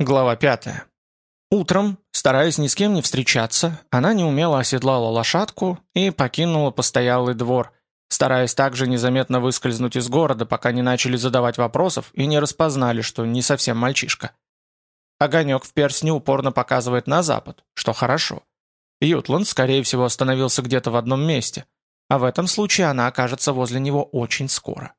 Глава 5. Утром, стараясь ни с кем не встречаться, она неумело оседлала лошадку и покинула постоялый двор, стараясь также незаметно выскользнуть из города, пока не начали задавать вопросов и не распознали, что не совсем мальчишка. Огонек в персне упорно показывает на запад, что хорошо. Ютланд, скорее всего, остановился где-то в одном месте, а в этом случае она окажется возле него очень скоро.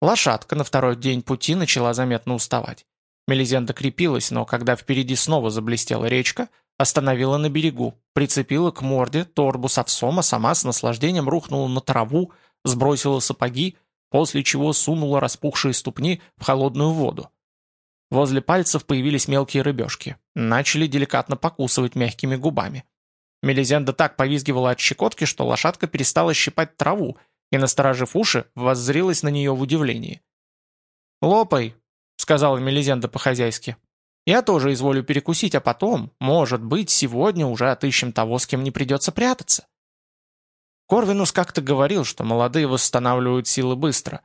Лошадка на второй день пути начала заметно уставать. Мелизенда крепилась, но когда впереди снова заблестела речка, остановила на берегу, прицепила к морде торбу с овсом, а сама с наслаждением рухнула на траву, сбросила сапоги, после чего сунула распухшие ступни в холодную воду. Возле пальцев появились мелкие рыбешки, начали деликатно покусывать мягкими губами. Мелизенда так повизгивала от щекотки, что лошадка перестала щипать траву и, насторожив уши, воззрилась на нее в удивлении. «Лопай!» Сказала Мелизенда по-хозяйски. «Я тоже изволю перекусить, а потом, может быть, сегодня уже отыщем того, с кем не придется прятаться». Корвинус как-то говорил, что молодые восстанавливают силы быстро.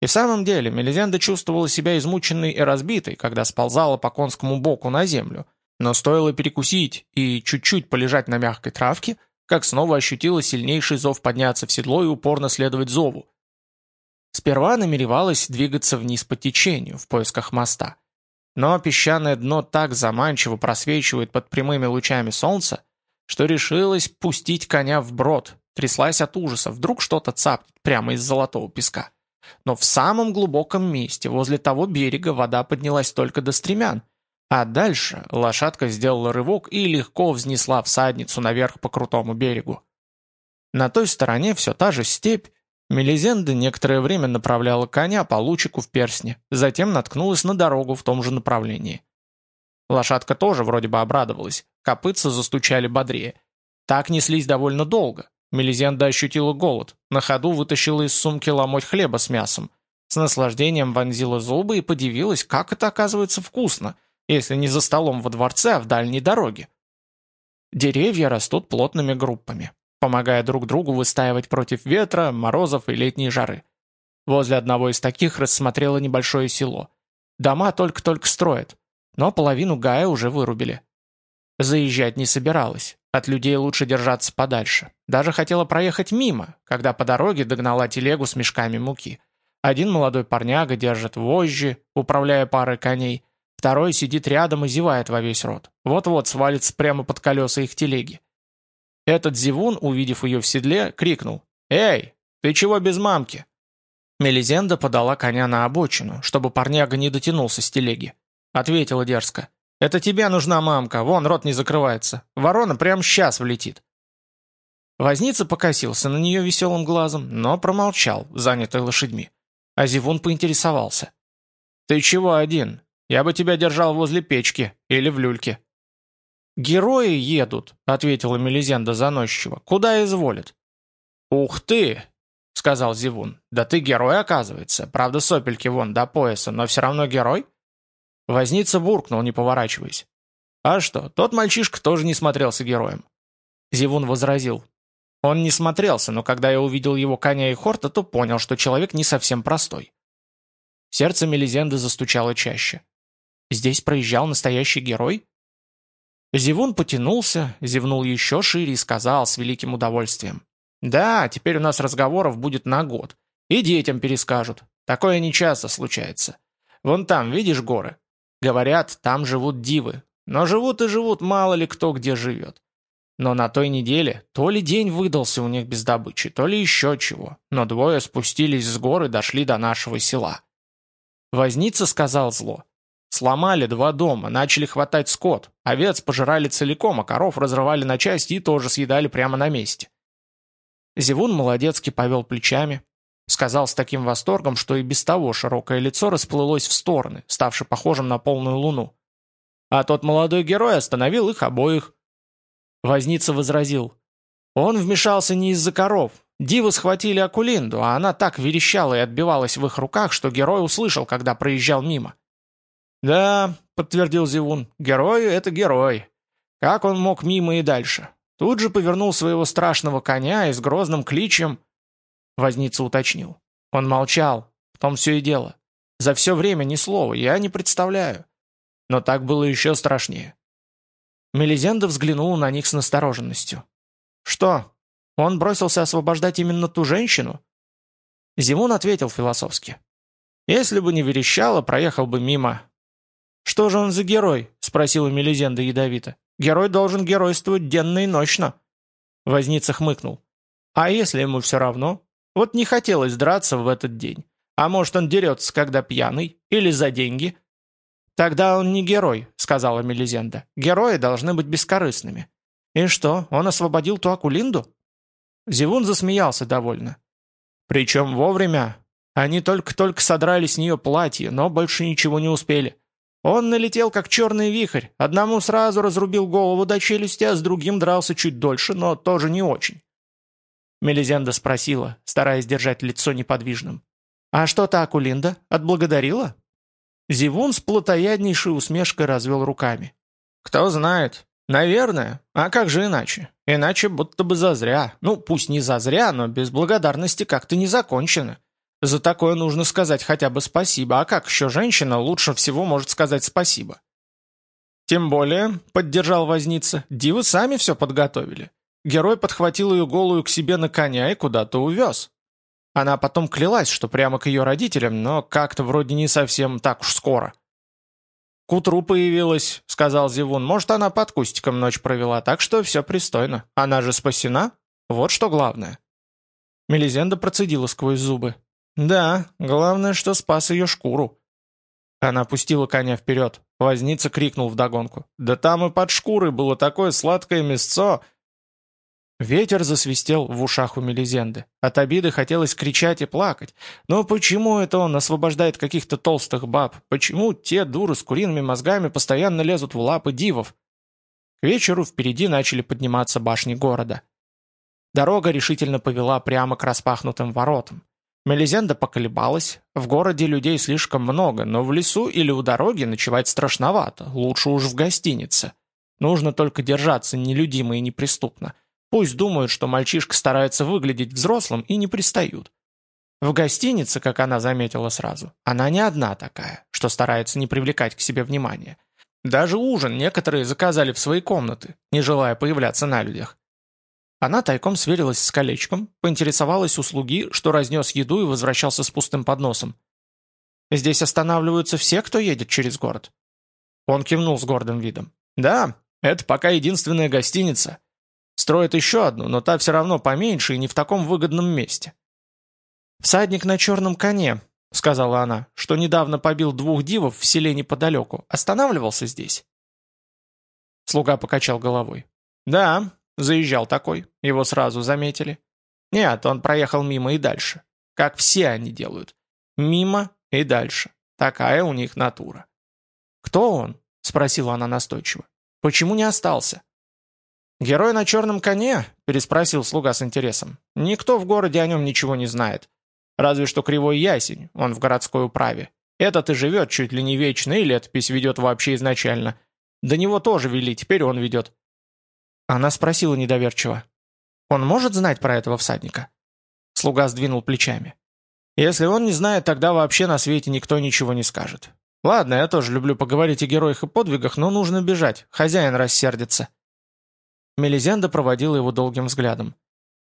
И в самом деле Мелизенда чувствовала себя измученной и разбитой, когда сползала по конскому боку на землю. Но стоило перекусить и чуть-чуть полежать на мягкой травке, как снова ощутила сильнейший зов подняться в седло и упорно следовать зову. Сперва намеревалась двигаться вниз по течению, в поисках моста. Но песчаное дно так заманчиво просвечивает под прямыми лучами солнца, что решилась пустить коня в брод, тряслась от ужаса, вдруг что-то цапнет прямо из золотого песка. Но в самом глубоком месте, возле того берега, вода поднялась только до стремян, а дальше лошадка сделала рывок и легко взнесла всадницу наверх по крутому берегу. На той стороне все та же степь, Мелизенда некоторое время направляла коня по лучику в персне, затем наткнулась на дорогу в том же направлении. Лошадка тоже вроде бы обрадовалась, копытца застучали бодрее. Так неслись довольно долго. Мелизенда ощутила голод, на ходу вытащила из сумки ломоть хлеба с мясом. С наслаждением вонзила зубы и подивилась, как это оказывается вкусно, если не за столом во дворце, а в дальней дороге. Деревья растут плотными группами помогая друг другу выстаивать против ветра, морозов и летней жары. Возле одного из таких рассмотрела небольшое село. Дома только-только строят, но половину гая уже вырубили. Заезжать не собиралась, от людей лучше держаться подальше. Даже хотела проехать мимо, когда по дороге догнала телегу с мешками муки. Один молодой парняга держит вожжи, управляя парой коней, второй сидит рядом и зевает во весь рот. Вот-вот свалится прямо под колеса их телеги. Этот зевун, увидев ее в седле, крикнул «Эй, ты чего без мамки?» Мелизенда подала коня на обочину, чтобы парняга не дотянулся с телеги. Ответила дерзко. «Это тебе нужна мамка, вон рот не закрывается. Ворона прямо сейчас влетит». Возница покосился на нее веселым глазом, но промолчал, занятый лошадьми. А Зевун поинтересовался. «Ты чего один? Я бы тебя держал возле печки или в люльке». «Герои едут», — ответила Мелизенда заносчиво. «Куда изволят?» «Ух ты!» — сказал Зевун. «Да ты герой, оказывается. Правда, сопельки вон до пояса, но все равно герой?» Возница буркнул, не поворачиваясь. «А что, тот мальчишка тоже не смотрелся героем». Зевун возразил. «Он не смотрелся, но когда я увидел его коня и хорта, то понял, что человек не совсем простой». Сердце Мелизенды застучало чаще. «Здесь проезжал настоящий герой?» Зевун потянулся, зевнул еще шире и сказал с великим удовольствием. «Да, теперь у нас разговоров будет на год. И детям перескажут. Такое нечасто случается. Вон там, видишь горы? Говорят, там живут дивы. Но живут и живут, мало ли кто где живет. Но на той неделе то ли день выдался у них без добычи, то ли еще чего. Но двое спустились с горы и дошли до нашего села. Возница сказал зло. Сломали два дома, начали хватать скот. Овец пожирали целиком, а коров разрывали на части и тоже съедали прямо на месте. Зевун молодецки повел плечами, сказал с таким восторгом, что и без того широкое лицо расплылось в стороны, ставши похожим на полную луну. А тот молодой герой остановил их обоих. Возница возразил. Он вмешался не из-за коров. Дивы схватили Акулинду, а она так верещала и отбивалась в их руках, что герой услышал, когда проезжал мимо. «Да», — подтвердил Зевун, — «герой — это герой. Как он мог мимо и дальше? Тут же повернул своего страшного коня и с грозным кличем...» Возница уточнил. Он молчал, в том все и дело. За все время ни слова, я не представляю. но так было еще страшнее. Мелизенда взглянула на них с настороженностью. «Что, он бросился освобождать именно ту женщину?» Зимун ответил философски. «Если бы не верещало, проехал бы мимо». «Что же он за герой?» — спросила Мелизенда ядовито. «Герой должен геройствовать денно и ночно». Возница хмыкнул. «А если ему все равно? Вот не хотелось драться в этот день. А может, он дерется, когда пьяный? Или за деньги?» «Тогда он не герой», — сказала Мелизенда. «Герои должны быть бескорыстными». «И что, он освободил ту Акулинду?» Зевун засмеялся довольно. «Причем вовремя. Они только-только содрали с нее платье, но больше ничего не успели. Он налетел, как черный вихрь. Одному сразу разрубил голову до челюсти, а с другим дрался чуть дольше, но тоже не очень. Мелизенда спросила, стараясь держать лицо неподвижным. «А что та Акулинда? Отблагодарила?» Зивун с плотояднейшей усмешкой развел руками. «Кто знает. Наверное. А как же иначе? Иначе будто бы зазря. Ну, пусть не зазря, но без благодарности как-то не закончено. За такое нужно сказать хотя бы спасибо, а как еще женщина лучше всего может сказать спасибо? Тем более, поддержал возница, дивы сами все подготовили. Герой подхватил ее голую к себе на коня и куда-то увез. Она потом клялась, что прямо к ее родителям, но как-то вроде не совсем так уж скоро. «К утру появилась», — сказал Зевун. «Может, она под кустиком ночь провела, так что все пристойно. Она же спасена? Вот что главное». Мелизенда процедила сквозь зубы. «Да, главное, что спас ее шкуру». Она пустила коня вперед. Возница крикнул вдогонку. «Да там и под шкурой было такое сладкое мясцо!» Ветер засвистел в ушах у Мелизенды. От обиды хотелось кричать и плакать. Но почему это он освобождает каких-то толстых баб? Почему те дуры с куриными мозгами постоянно лезут в лапы дивов? К вечеру впереди начали подниматься башни города. Дорога решительно повела прямо к распахнутым воротам. Мелизенда поколебалась. В городе людей слишком много, но в лесу или у дороги ночевать страшновато. Лучше уж в гостинице. Нужно только держаться нелюдимо и неприступно. Пусть думают, что мальчишка старается выглядеть взрослым и не пристают. В гостинице, как она заметила сразу, она не одна такая, что старается не привлекать к себе внимания. Даже ужин некоторые заказали в свои комнаты, не желая появляться на людях. Она тайком сверилась с колечком, поинтересовалась у слуги, что разнес еду и возвращался с пустым подносом. «Здесь останавливаются все, кто едет через город?» Он кивнул с гордым видом. «Да, это пока единственная гостиница. Строят еще одну, но та все равно поменьше и не в таком выгодном месте». «Всадник на черном коне», — сказала она, что недавно побил двух дивов в селе неподалеку, останавливался здесь. Слуга покачал головой. «Да, Заезжал такой, его сразу заметили. Нет, он проехал мимо и дальше. Как все они делают. Мимо и дальше. Такая у них натура. «Кто он?» — спросила она настойчиво. «Почему не остался?» «Герой на черном коне?» — переспросил слуга с интересом. «Никто в городе о нем ничего не знает. Разве что кривой ясень, он в городской управе. Этот и живет чуть ли не вечно, и летопись ведет вообще изначально. До него тоже вели, теперь он ведет. Она спросила недоверчиво. «Он может знать про этого всадника?» Слуга сдвинул плечами. «Если он не знает, тогда вообще на свете никто ничего не скажет. Ладно, я тоже люблю поговорить о героях и подвигах, но нужно бежать, хозяин рассердится». Мелизенда проводила его долгим взглядом.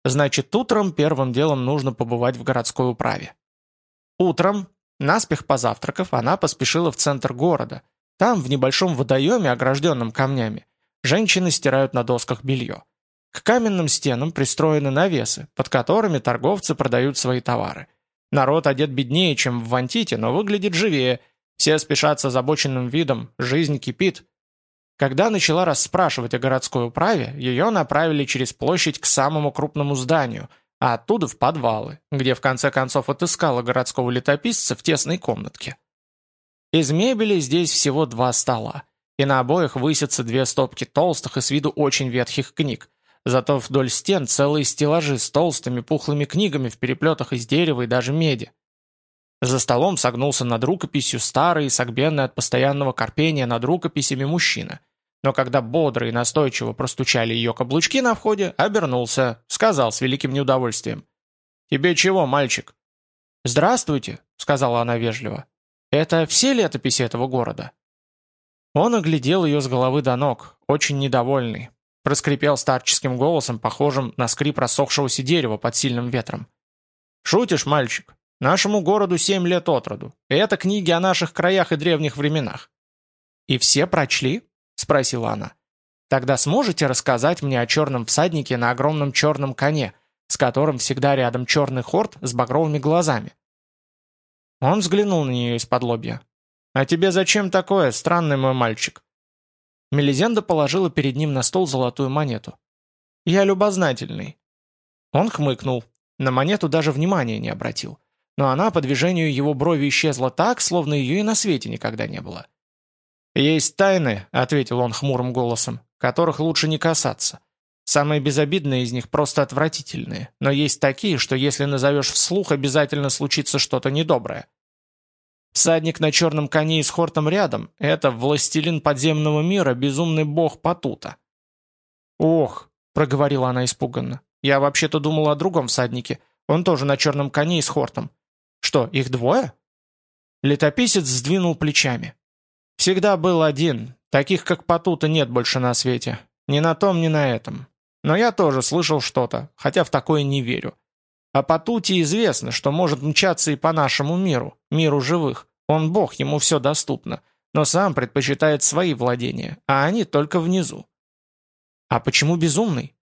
«Значит, утром первым делом нужно побывать в городской управе». Утром, наспех позавтракав, она поспешила в центр города. Там, в небольшом водоеме, огражденном камнями, Женщины стирают на досках белье. К каменным стенам пристроены навесы, под которыми торговцы продают свои товары. Народ одет беднее, чем в Вантите, но выглядит живее. Все спешат с озабоченным видом, жизнь кипит. Когда начала расспрашивать о городской управе, ее направили через площадь к самому крупному зданию, а оттуда в подвалы, где в конце концов отыскала городского летописца в тесной комнатке. Из мебели здесь всего два стола и на обоих высятся две стопки толстых и с виду очень ветхих книг. Зато вдоль стен целые стеллажи с толстыми пухлыми книгами в переплетах из дерева и даже меди. За столом согнулся над рукописью старый и согбенный от постоянного корпения над рукописями мужчина. Но когда бодро и настойчиво простучали ее каблучки на входе, обернулся, сказал с великим неудовольствием. «Тебе чего, мальчик?» «Здравствуйте», — сказала она вежливо. «Это все летописи этого города?» Он оглядел ее с головы до ног, очень недовольный. Проскрипел старческим голосом, похожим на скрип рассохшегося дерева под сильным ветром. «Шутишь, мальчик? Нашему городу семь лет от роду. Это книги о наших краях и древних временах». «И все прочли?» — спросила она. «Тогда сможете рассказать мне о черном всаднике на огромном черном коне, с которым всегда рядом черный хорд с багровыми глазами?» Он взглянул на нее из-под лобья. «А тебе зачем такое, странный мой мальчик?» Мелизенда положила перед ним на стол золотую монету. «Я любознательный». Он хмыкнул. На монету даже внимания не обратил. Но она по движению его брови исчезла так, словно ее и на свете никогда не было. «Есть тайны», — ответил он хмурым голосом, — «которых лучше не касаться. Самые безобидные из них просто отвратительные, но есть такие, что если назовешь вслух, обязательно случится что-то недоброе. Всадник на черном коне и с Хортом рядом — это властелин подземного мира, безумный бог Патута. «Ох», — проговорила она испуганно, — «я вообще-то думала о другом всаднике. Он тоже на черном коне и с Хортом. Что, их двое?» Летописец сдвинул плечами. «Всегда был один. Таких, как Патута, нет больше на свете. Ни на том, ни на этом. Но я тоже слышал что-то, хотя в такое не верю. А по Тути известно, что может мчаться и по нашему миру, миру живых. Он бог, ему все доступно. Но сам предпочитает свои владения, а они только внизу. А почему безумный?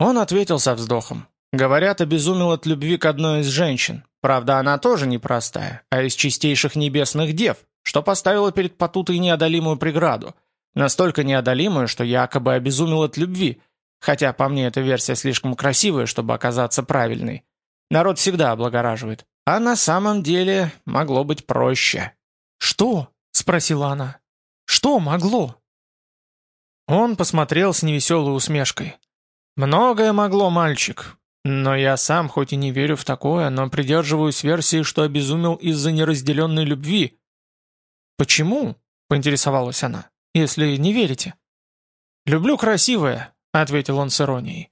Он ответил со вздохом. Говорят, обезумел от любви к одной из женщин. Правда, она тоже непростая, а из чистейших небесных дев, что поставила перед Патутой неодолимую преграду. Настолько неодолимую, что якобы обезумел от любви, хотя по мне эта версия слишком красивая, чтобы оказаться правильной. Народ всегда облагораживает. А на самом деле могло быть проще. «Что?» — спросила она. «Что могло?» Он посмотрел с невеселой усмешкой. «Многое могло, мальчик. Но я сам, хоть и не верю в такое, но придерживаюсь версии, что обезумел из-за неразделенной любви». «Почему?» — поинтересовалась она. «Если не верите». «Люблю красивое», — ответил он с иронией.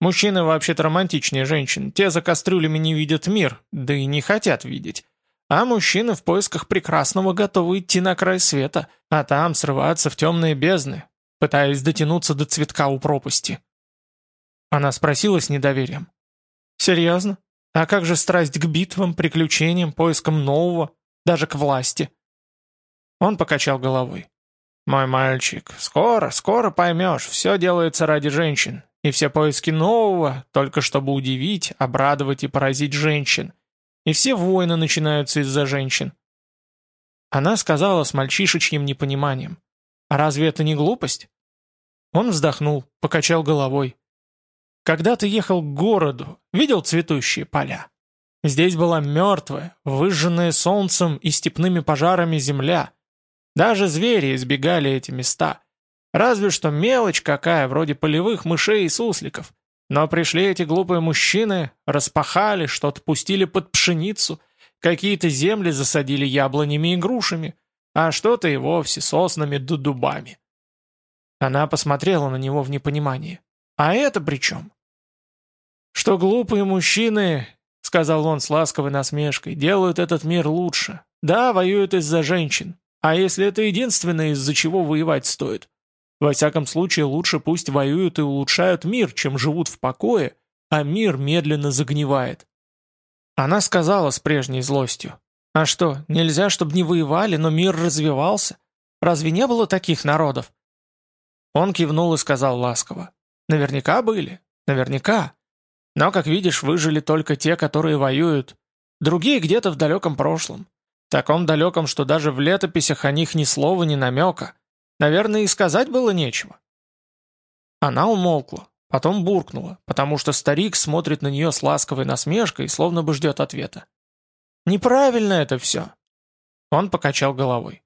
Мужчины вообще-то романтичнее женщин, те за кастрюлями не видят мир, да и не хотят видеть. А мужчины в поисках прекрасного готовы идти на край света, а там срываться в темные бездны, пытаясь дотянуться до цветка у пропасти. Она спросила с недоверием. «Серьезно? А как же страсть к битвам, приключениям, поискам нового, даже к власти?» Он покачал головой. «Мой мальчик, скоро, скоро поймешь, все делается ради женщин, и все поиски нового, только чтобы удивить, обрадовать и поразить женщин. И все войны начинаются из-за женщин. Она сказала с мальчишечьим непониманием. «А разве это не глупость?» Он вздохнул, покачал головой. «Когда ты ехал к городу, видел цветущие поля? Здесь была мертвая, выжженная солнцем и степными пожарами земля. Даже звери избегали эти места. Разве что мелочь какая, вроде полевых мышей и сусликов. Но пришли эти глупые мужчины, распахали, что-то пустили под пшеницу, какие-то земли засадили яблонями и грушами, а что-то и вовсе соснами да дубами. Она посмотрела на него в непонимании. «А это при чем?» «Что глупые мужчины, — сказал он с ласковой насмешкой, — делают этот мир лучше. Да, воюют из-за женщин. А если это единственное, из-за чего воевать стоит? Во всяком случае, лучше пусть воюют и улучшают мир, чем живут в покое, а мир медленно загнивает. Она сказала с прежней злостью. А что, нельзя, чтобы не воевали, но мир развивался? Разве не было таких народов? Он кивнул и сказал ласково. Наверняка были, наверняка. Но, как видишь, выжили только те, которые воюют. Другие где-то в далеком прошлом. Таком далеком, что даже в летописях о них ни слова, ни намека. Наверное, и сказать было нечего. Она умолкла, потом буркнула, потому что старик смотрит на нее с ласковой насмешкой, словно бы ждет ответа. «Неправильно это все!» Он покачал головой.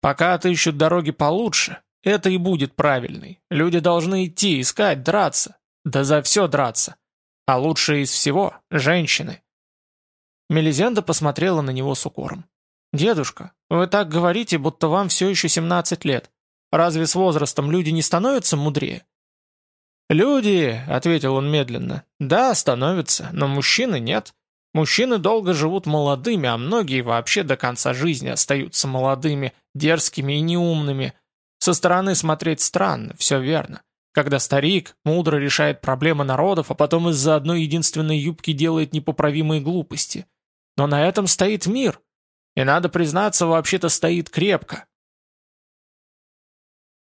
«Пока отыщут дороги получше, это и будет правильный. Люди должны идти, искать, драться. Да за все драться. А лучшее из всего — женщины». Мелизенда посмотрела на него с укором. «Дедушка, вы так говорите, будто вам все еще 17 лет. Разве с возрастом люди не становятся мудрее? «Люди», — ответил он медленно, — «да, становятся, но мужчины нет. Мужчины долго живут молодыми, а многие вообще до конца жизни остаются молодыми, дерзкими и неумными. Со стороны смотреть странно, все верно. Когда старик мудро решает проблемы народов, а потом из-за одной единственной юбки делает непоправимые глупости. Но на этом стоит мир. И надо признаться, вообще-то стоит крепко.